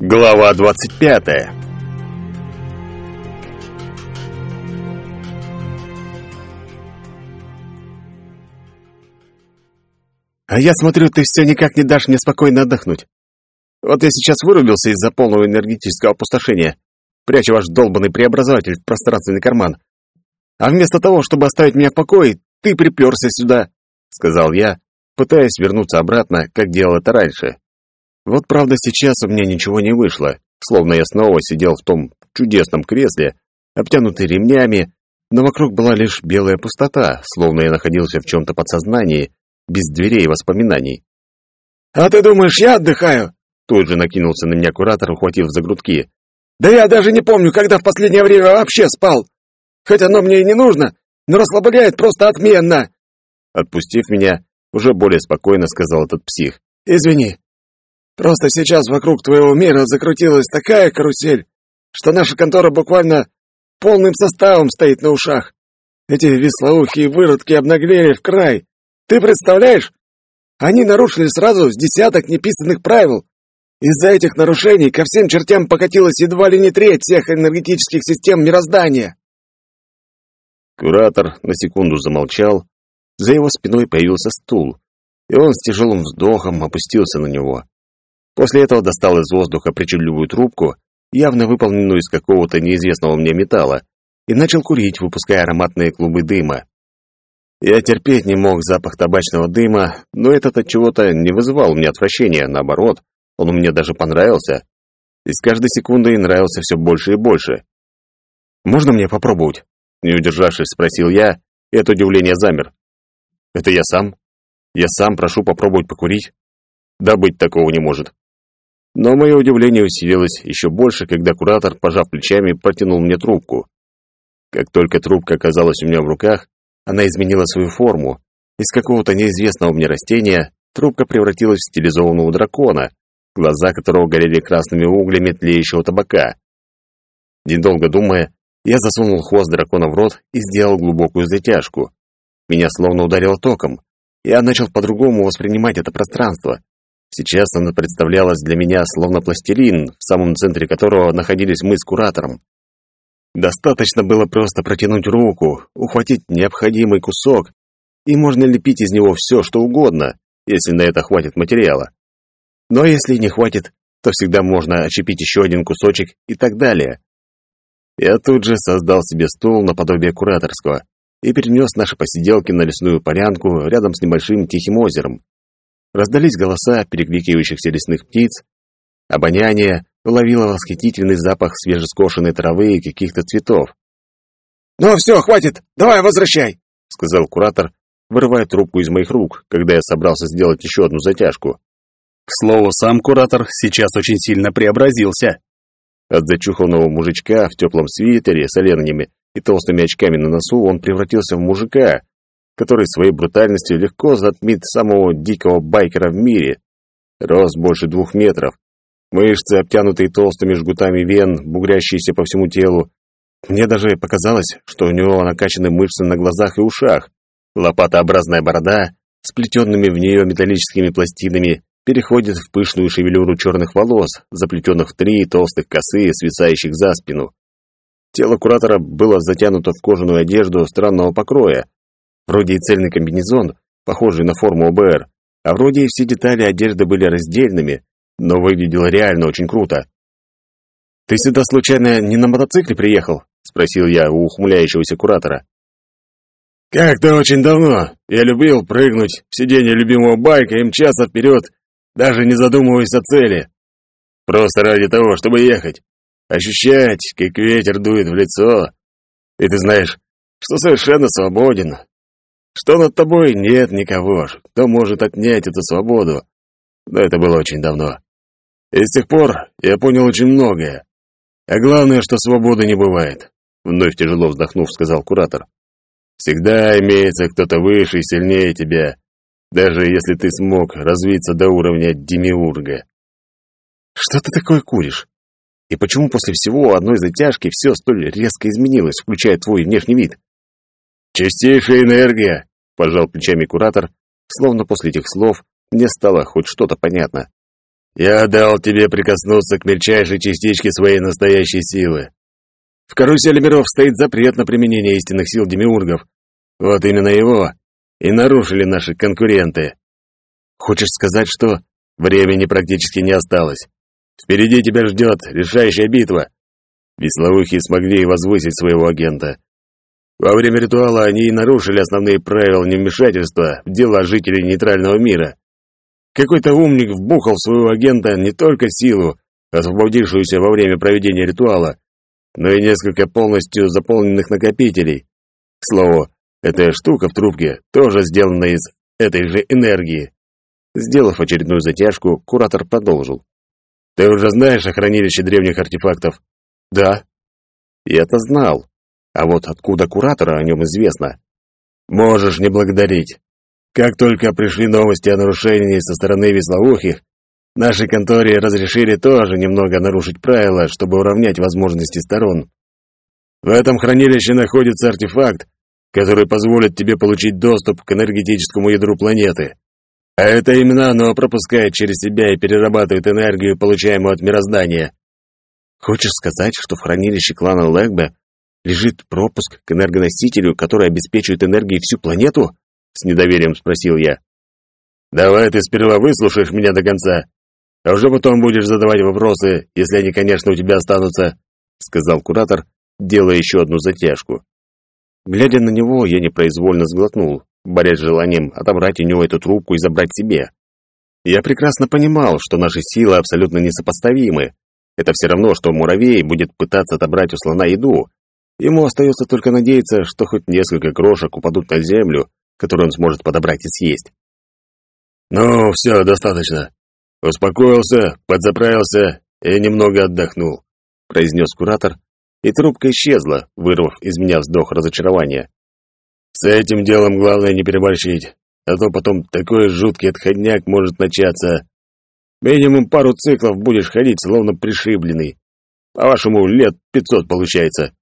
Глава двадцать пятая А я смотрю, ты все никак не дашь мне спокойно отдохнуть. Вот я сейчас вырубился из-за полного энергетического опустошения, пряча ваш долбанный преобразователь в пространственный карман. А вместо того, чтобы оставить меня в покое, ты приперся сюда, — сказал я, пытаясь вернуться обратно, как делал это раньше. Вот правда сейчас у меня ничего не вышло, словно я снова сидел в том чудесном кресле, обтянутый ремнями, но вокруг была лишь белая пустота, словно я находился в чем-то подсознании, без дверей и воспоминаний. «А ты думаешь, я отдыхаю?» Тут же накинулся на меня куратор, ухватив за грудки. «Да я даже не помню, когда в последнее время вообще спал. Хоть оно мне и не нужно, но расслабляет просто отменно!» Отпустив меня, уже более спокойно сказал этот псих. «Извини, просто сейчас вокруг твоего мира закрутилась такая карусель, что наша контора буквально полным составом стоит на ушах. Эти веслоухие выродки обнаглели в край. Ты представляешь? Они нарушили сразу с десяток неписанных правил. Из-за этих нарушений ко всем чертям покатилась едва ли не треть всех энергетических систем мироздания. Куратор на секунду замолчал. За его спиной появился стул, и он с тяжелым вздохом опустился на него. После этого достал из воздуха причудливую трубку, явно выполненную из какого-то неизвестного мне металла, и начал курить, выпуская ароматные клубы дыма. Я терпеть не мог запах табачного дыма, но этот от чего-то не вызывал у меня отвращения, наоборот, он мне даже понравился. И с каждой секундой нравился все больше и больше. «Можно мне попробовать?» Не удержавшись, спросил я, и от удивления замер. «Это я сам? Я сам прошу попробовать покурить?» Да быть такого не может. Но мое удивление усилилось еще больше, когда куратор, пожав плечами, протянул мне трубку. Как только трубка оказалась у меня в руках, она изменила свою форму. Из какого-то неизвестного мне растения трубка превратилась в стилизованного дракона, глаза которого горели красными углями тлеющего табака. Недолго думая, я засунул хвост дракона в рот и сделал глубокую затяжку. Меня словно ударило током. Я начал по-другому воспринимать это пространство. Сейчас оно представлялось для меня словно пластилин, в самом центре которого находились мы с куратором. Достаточно было просто протянуть руку, ухватить необходимый кусок, и можно лепить из него все, что угодно, если на это хватит материала. Но если не хватит, то всегда можно отщепить еще один кусочек и так далее. Я тут же создал себе стул наподобие кураторского и перенес наши посиделки на лесную полянку рядом с небольшим тихим озером. Раздались голоса перекликивающихся лесных птиц, обоняние уловило восхитительный запах свежескошенной травы и каких-то цветов. «Ну все, хватит! Давай, возвращай!» — сказал куратор, вырывая трубку из моих рук, когда я собрался сделать еще одну затяжку. К слову, сам куратор сейчас очень сильно преобразился. От зачуханного мужичка в теплом свитере с оленями и толстыми очками на носу он превратился в мужика, который своей брутальностью легко затмит самого дикого байкера в мире. Рост больше двух метров, Мышцы, обтянутые толстыми жгутами вен, бугрящиеся по всему телу. Мне даже показалось, что у него накачаны мышцы на глазах и ушах. Лопатообразная борода, сплетенными в нее металлическими пластинами, переходит в пышную шевелюру черных волос, заплетенных в три толстых косы, свисающих за спину. Тело куратора было затянуто в кожаную одежду странного покроя. Вроде и цельный комбинезон, похожий на форму ОБР, а вроде и все детали одежды были раздельными, но выглядело реально очень круто. «Ты сюда случайно не на мотоцикле приехал?» — спросил я у ухмыляющегося куратора. «Как-то очень давно я любил прыгнуть в сиденье любимого байка и мчаться вперед, даже не задумываясь о цели. Просто ради того, чтобы ехать, ощущать, как ветер дует в лицо. И ты знаешь, что совершенно свободен, что над тобой нет никого, кто может отнять эту свободу. Но это было очень давно. И с тех пор я понял очень многое. А главное, что свободы не бывает, вновь тяжело вздохнув, сказал куратор. Всегда имеется кто-то выше и сильнее тебя, даже если ты смог развиться до уровня демиурга. Что ты такое куришь? И почему после всего одной затяжки все столь резко изменилось, включая твой внешний вид? Чистейшая энергия, пожал плечами куратор, словно после этих слов мне стало хоть что-то понятно. Я дал тебе прикоснуться к мельчайшей частичке своей настоящей силы. В карусели миров стоит запрет на применение истинных сил демиургов. Вот именно его и нарушили наши конкуренты. Хочешь сказать, что времени практически не осталось? Впереди тебя ждет решающая битва. Веслоухие смогли возвысить своего агента. Во время ритуала они и нарушили основные правила невмешательства в дела жителей нейтрального мира. Какой-то умник вбухал в своего агента не только силу, освободившуюся во время проведения ритуала, но и несколько полностью заполненных накопителей. К слову, эта штука в трубке тоже сделана из этой же энергии. Сделав очередную затяжку, куратор продолжил. «Ты уже знаешь о хранилище древних артефактов?» «Да». «Я-то знал. А вот откуда куратора о нем известно?» «Можешь не благодарить. Как только пришли новости о нарушении со стороны веслоухих, нашей конторе разрешили тоже немного нарушить правила, чтобы уравнять возможности сторон. В этом хранилище находится артефакт, который позволит тебе получить доступ к энергетическому ядру планеты. А это именно оно пропускает через себя и перерабатывает энергию, получаемую от мироздания. Хочешь сказать, что в хранилище клана Лэгбе лежит пропуск к энергоносителю, который обеспечивает энергией всю планету? С недоверием спросил я. Давай ты сперва выслушаешь меня до конца, а уже потом будешь задавать вопросы, если они, конечно, у тебя останутся, сказал куратор, делая еще одну затяжку. Глядя на него, я непроизвольно сглотнул, борясь с желанием отобрать у него эту трубку и забрать себе. Я прекрасно понимал, что наши силы абсолютно несопоставимы. Это все равно, что муравей будет пытаться отобрать у слона еду. Ему остается только надеяться, что хоть несколько крошек упадут на землю, которую он сможет подобрать и съесть. «Ну, все, достаточно. Успокоился, подзаправился и немного отдохнул», произнес куратор, и трубка исчезла, вырвав из меня вздох разочарования. «С этим делом главное не переборщить, а то потом такой жуткий отходняк может начаться. Минимум пару циклов будешь ходить, словно пришибленный. По-вашему, лет пятьсот получается».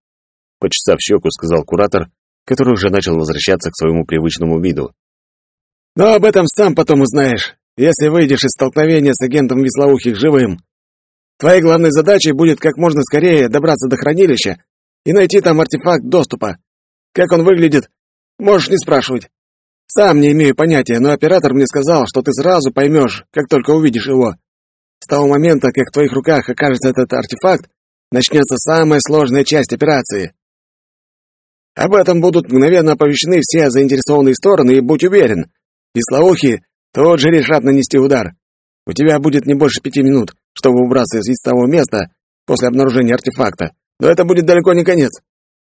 Почесав щеку, сказал куратор, который уже начал возвращаться к своему привычному виду. «Но об этом сам потом узнаешь, если выйдешь из столкновения с агентом Веслоухих живым. Твоей главной задачей будет как можно скорее добраться до хранилища и найти там артефакт доступа. Как он выглядит, можешь не спрашивать. Сам не имею понятия, но оператор мне сказал, что ты сразу поймешь, как только увидишь его. С того момента, как в твоих руках окажется этот артефакт, начнется самая сложная часть операции. Об этом будут мгновенно оповещены все заинтересованные стороны, и будь уверен, Веслоухи тут же решат нанести удар. У тебя будет не больше пяти минут, чтобы убраться из того места после обнаружения артефакта, но это будет далеко не конец.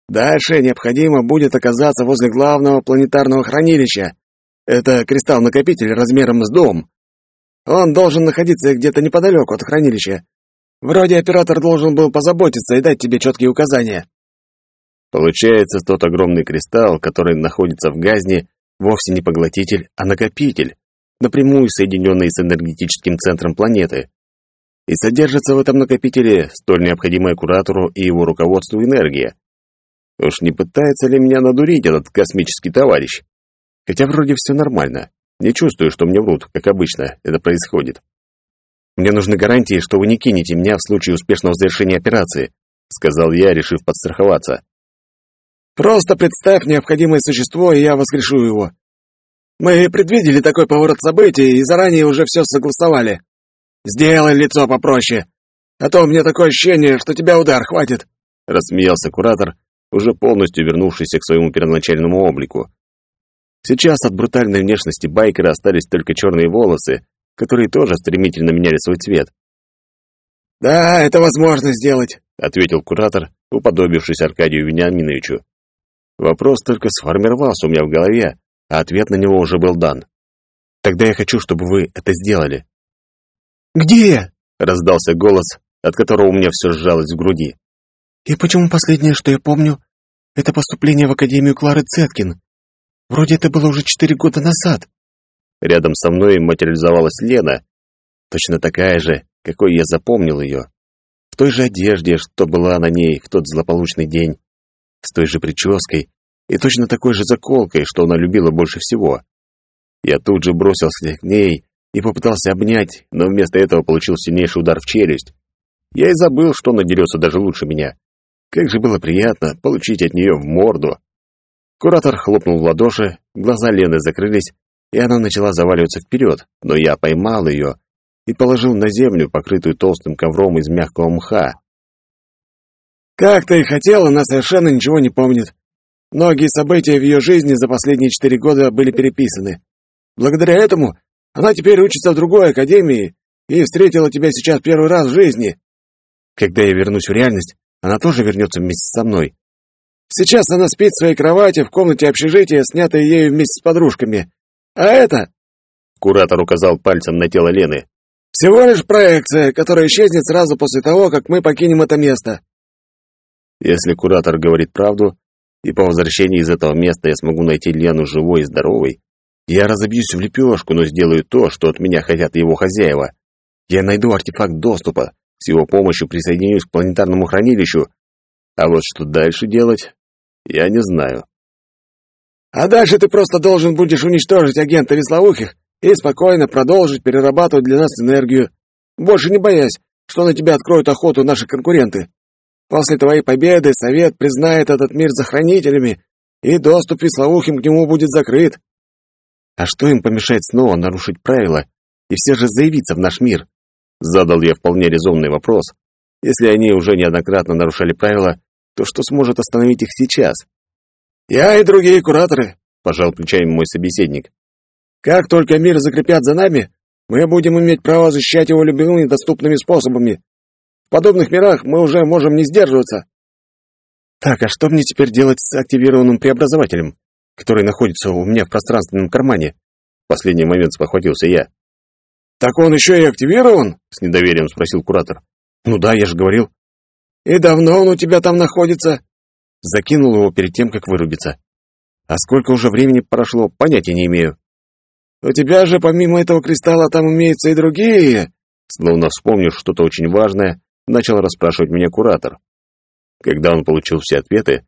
Дальше необходимо будет оказаться возле главного планетарного хранилища. Это кристалл-накопитель размером с дом. Он должен находиться где-то неподалеку от хранилища. Вроде оператор должен был позаботиться и дать тебе четкие указания. Получается, тот огромный кристалл, который находится в газне, вовсе не поглотитель, а накопитель, напрямую соединенный с энергетическим центром планеты. И содержится в этом накопителе столь необходимая куратору и его руководству энергия. Уж не пытается ли меня надурить этот космический товарищ? Хотя вроде все нормально. Не чувствую, что мне врут, как обычно это происходит. Мне нужны гарантии, что вы не кинете меня в случае успешного завершения операции, сказал я, решив подстраховаться. Просто представь необходимое существо, и я воскрешу его. Мы предвидели такой поворот событий и заранее уже все согласовали. Сделай лицо попроще, а то у меня такое ощущение, что тебя удар хватит, рассмеялся куратор, уже полностью вернувшийся к своему первоначальному облику. Сейчас от брутальной внешности байкера остались только черные волосы, которые тоже стремительно меняли свой цвет. «Да, это возможно сделать», — ответил куратор, уподобившись Аркадию Вениаминовичу. Вопрос только сформировался у меня в голове, а ответ на него уже был дан. Тогда я хочу, чтобы вы это сделали. «Где?» — раздался голос, от которого у меня все сжалось в груди. «И почему последнее, что я помню, это поступление в Академию Клары Цеткин? Вроде это было уже четыре года назад». Рядом со мной материализовалась Лена, точно такая же, какой я запомнил ее. В той же одежде, что была на ней в тот злополучный день с той же прической и точно такой же заколкой, что она любила больше всего. Я тут же бросился к ней и попытался обнять, но вместо этого получил сильнейший удар в челюсть. Я и забыл, что она дерется даже лучше меня. Как же было приятно получить от нее в морду. Куратор хлопнул в ладоши, глаза Лены закрылись, и она начала заваливаться вперед, но я поймал ее и положил на землю, покрытую толстым ковром из мягкого мха. «Как ты и хотела, она совершенно ничего не помнит. Многие события в ее жизни за последние четыре года были переписаны. Благодаря этому она теперь учится в другой академии и встретила тебя сейчас первый раз в жизни. Когда я вернусь в реальность, она тоже вернется вместе со мной. Сейчас она спит в своей кровати в комнате общежития, снятой ею вместе с подружками. А это...» Куратор указал пальцем на тело Лены. «Всего лишь проекция, которая исчезнет сразу после того, как мы покинем это место». Если куратор говорит правду, и по возвращении из этого места я смогу найти Лену живой и здоровой, я разобьюсь в лепешку, но сделаю то, что от меня хотят его хозяева. Я найду артефакт доступа, с его помощью присоединюсь к планетарному хранилищу, а вот что дальше делать, я не знаю. А дальше ты просто должен будешь уничтожить агента Веслоухих и спокойно продолжить перерабатывать для нас энергию, больше не боясь, что на тебя откроют охоту наши конкуренты. После твоей победы Совет признает этот мир за хранителями, и доступ Веслоухим к нему будет закрыт. А что им помешает снова нарушить правила и все же заявиться в наш мир? Задал я вполне резонный вопрос. Если они уже неоднократно нарушали правила, то что сможет остановить их сейчас? «Я и другие кураторы», — пожал плечами мой собеседник. «Как только мир закрепят за нами, мы будем иметь право защищать его любыми доступными способами. В подобных мирах мы уже можем не сдерживаться». «Так, а что мне теперь делать с активированным преобразователем, который находится у меня в пространственном кармане?» В последний момент спохватился я. «Так он еще и активирован?» — с недоверием спросил куратор. «Ну да, я же говорил». «И давно он у тебя там находится?» Закинул его перед тем, как вырубиться. А сколько уже времени прошло, понятия не имею. «У тебя же помимо этого кристалла там имеются и другие...» Словно вспомнив что-то очень важное, начал расспрашивать меня куратор. Когда он получил все ответы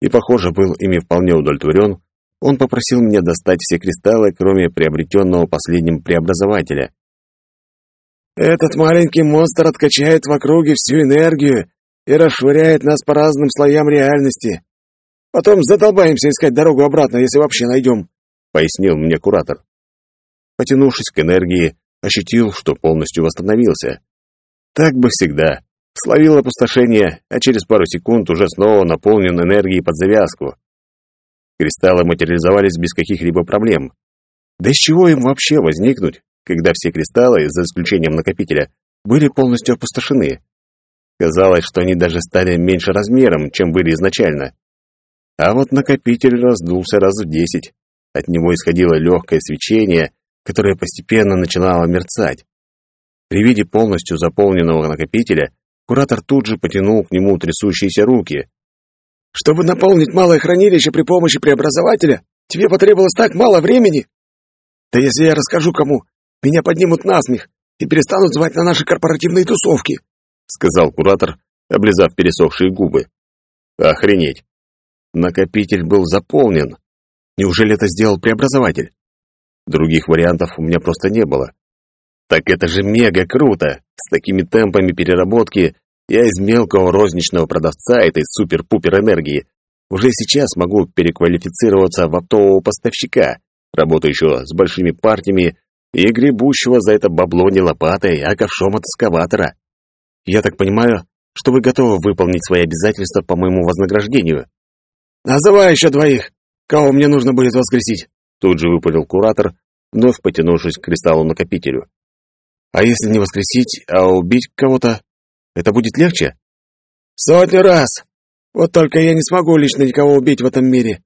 и, похоже, был ими вполне удовлетворен, он попросил меня достать все кристаллы, кроме приобретенного последним преобразователя. «Этот маленький монстр откачает в округе всю энергию и расшвыряет нас по разным слоям реальности. Потом задолбаемся искать дорогу обратно, если вообще найдем», — пояснил мне куратор. Потянувшись к энергии, ощутил, что полностью восстановился. Так бы всегда. Словил опустошение, а через пару секунд уже снова наполнен энергией под завязку. Кристаллы материализовались без каких-либо проблем. Да из чего им вообще возникнуть, когда все кристаллы, за исключением накопителя, были полностью опустошены? Казалось, что они даже стали меньше размером, чем были изначально. А вот накопитель раздулся раз в десять. От него исходило легкое свечение, которое постепенно начинало мерцать. При виде полностью заполненного накопителя куратор тут же потянул к нему трясущиеся руки. «Чтобы наполнить малое хранилище при помощи преобразователя, тебе потребовалось так мало времени? Да если я расскажу кому, меня поднимут на смех и перестанут звать на наши корпоративные тусовки сказал куратор, облизав пересохшие губы. Охренеть. Накопитель был заполнен. Неужели это сделал преобразователь? Других вариантов у меня просто не было. Так это же мега круто! С такими темпами переработки я из мелкого розничного продавца этой супер-пупер энергии уже сейчас могу переквалифицироваться в оптового поставщика, работающего с большими партиями и гребущего за это бабло не лопатой, а ковшом от эскаватора. Я так понимаю, что вы готовы выполнить свои обязательства по моему вознаграждению. Называй еще двоих, кого мне нужно будет воскресить. Тут же выпалил куратор, вновь потянувшись к кристаллу-накопителю. А если не воскресить, а убить кого-то, это будет легче? Сотню раз. Вот только я не смогу лично никого убить в этом мире.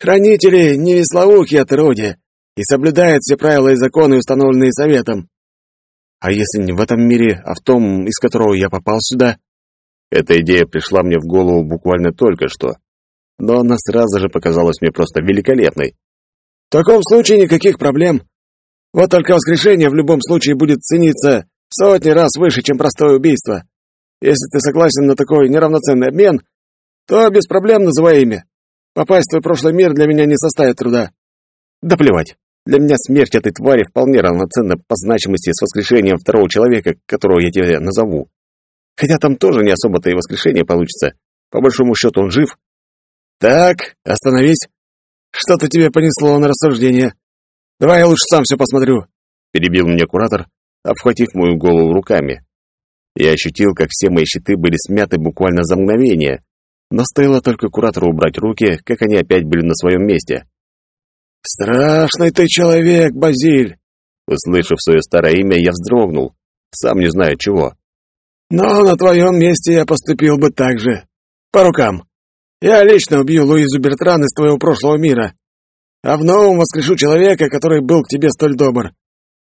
Хранители не веслоухи отродья и соблюдают все правила и законы, установленные советом. А если не в этом мире, а в том, из которого я попал сюда? Эта идея пришла мне в голову буквально только что, но она сразу же показалась мне просто великолепной. В таком случае никаких проблем. Вот только воскрешение в любом случае будет цениться в сотни раз выше, чем простое убийство. Если ты согласен на такой неравноценный обмен, то без проблем называй имя. Попасть в твой прошлый мир для меня не составит труда. Да плевать. Для меня смерть этой твари вполне равноценна по значимости с воскрешением второго человека, которого я тебе назову. Хотя там тоже не особо-то и воскрешение получится. По большому счету он жив. Так, остановись. Что-то тебе понесло на рассуждение. Давай я лучше сам все посмотрю. Перебил меня куратор, обхватив мою голову руками. Я ощутил, как все мои щиты были смяты буквально за мгновение, но стоило только куратору убрать руки, как они опять были на своем месте. «Страшный ты человек, Базиль!» Услышав свое старое имя, я вздрогнул, сам не знаю чего. «Но на твоем месте я поступил бы так же. По рукам. Я лично убью Луизу Бертран из твоего прошлого мира, а в новом воскрешу человека, который был к тебе столь добр.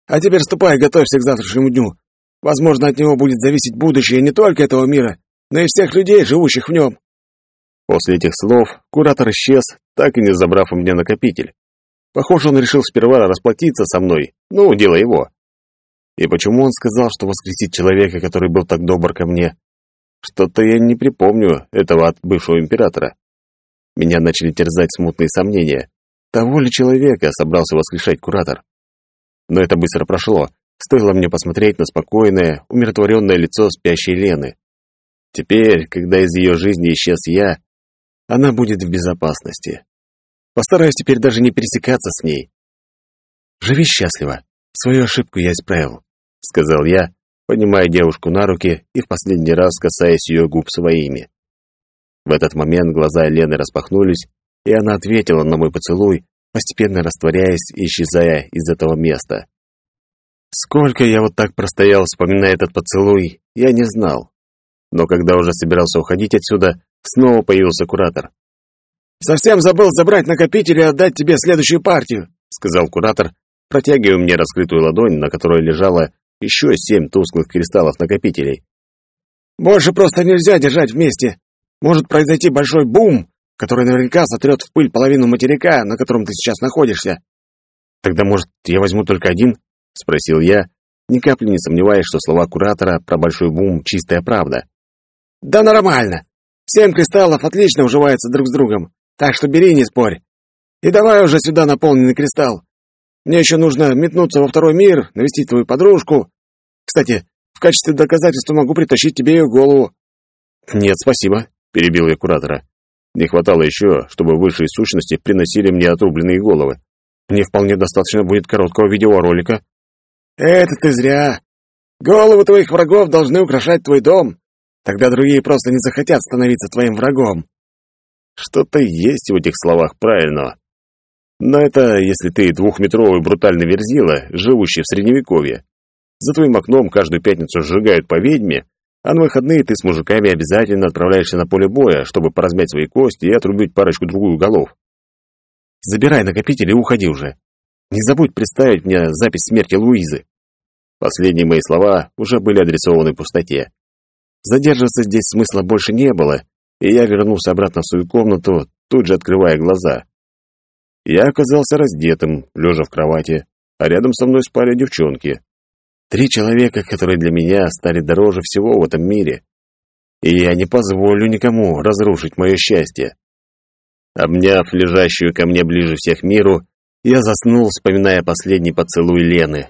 А теперь ступай, готовься к завтрашнему дню. Возможно, от него будет зависеть будущее не только этого мира, но и всех людей, живущих в нем». После этих слов куратор исчез, так и не забрав у меня накопитель. Похоже, он решил сперва расплатиться со мной. Ну, дело его. И почему он сказал, что воскресит человека, который был так добр ко мне? Что-то я не припомню этого от бывшего императора. Меня начали терзать смутные сомнения. Того ли человека собрался воскрешать куратор? Но это быстро прошло. Стоило мне посмотреть на спокойное, умиротворенное лицо спящей Лены. Теперь, когда из ее жизни исчез я, она будет в безопасности. Постараюсь теперь даже не пересекаться с ней. Живи счастливо. Свою ошибку я исправил, сказал я, поднимая девушку на руки и в последний раз касаясь ее губ своими. В этот момент глаза Лены распахнулись, и она ответила на мой поцелуй, постепенно растворяясь и исчезая из этого места. Сколько я вот так простоял, вспоминая этот поцелуй, я не знал. Но когда уже собирался уходить отсюда, снова появился куратор. «Совсем забыл забрать накопитель и отдать тебе следующую партию», — сказал куратор, протягивая мне раскрытую ладонь, на которой лежало еще семь тусклых кристаллов-накопителей. «Больше просто нельзя держать вместе. Может произойти большой бум, который наверняка сотрет в пыль половину материка, на котором ты сейчас находишься». «Тогда, может, я возьму только один?» — спросил я, ни капли не сомневаясь, что слова куратора про большой бум — чистая правда. «Да нормально. Семь кристаллов отлично уживаются друг с другом. Так что бери, не спорь. И давай уже сюда наполненный кристалл. Мне еще нужно метнуться во второй мир, навестить твою подружку. Кстати, в качестве доказательства могу притащить тебе ее голову». «Нет, спасибо», — перебил я куратора. Не хватало еще, чтобы высшие сущности приносили мне отрубленные головы. Мне вполне достаточно будет короткого видеоролика. «Это ты зря. Головы твоих врагов должны украшать твой дом. Тогда другие просто не захотят становиться твоим врагом. Что-то есть в этих словах правильного. Но это если ты двухметровый брутальный верзила, живущий в Средневековье. За твоим окном каждую пятницу сжигают по ведьме, а на выходные ты с мужиками обязательно отправляешься на поле боя, чтобы поразмять свои кости и отрубить парочку-другую голов. Забирай накопитель и уходи уже. Не забудь представить мне запись смерти Луизы. Последние мои слова уже были адресованы пустоте. Задерживаться здесь смысла больше не было, и я вернулся обратно в свою комнату, тут же открывая глаза. Я оказался раздетым, лежа в кровати, а рядом со мной спали девчонки. Три человека, которые для меня стали дороже всего в этом мире. И я не позволю никому разрушить мое счастье. Обняв лежащую ко мне ближе всех миру, я заснул, вспоминая последний поцелуй Лены.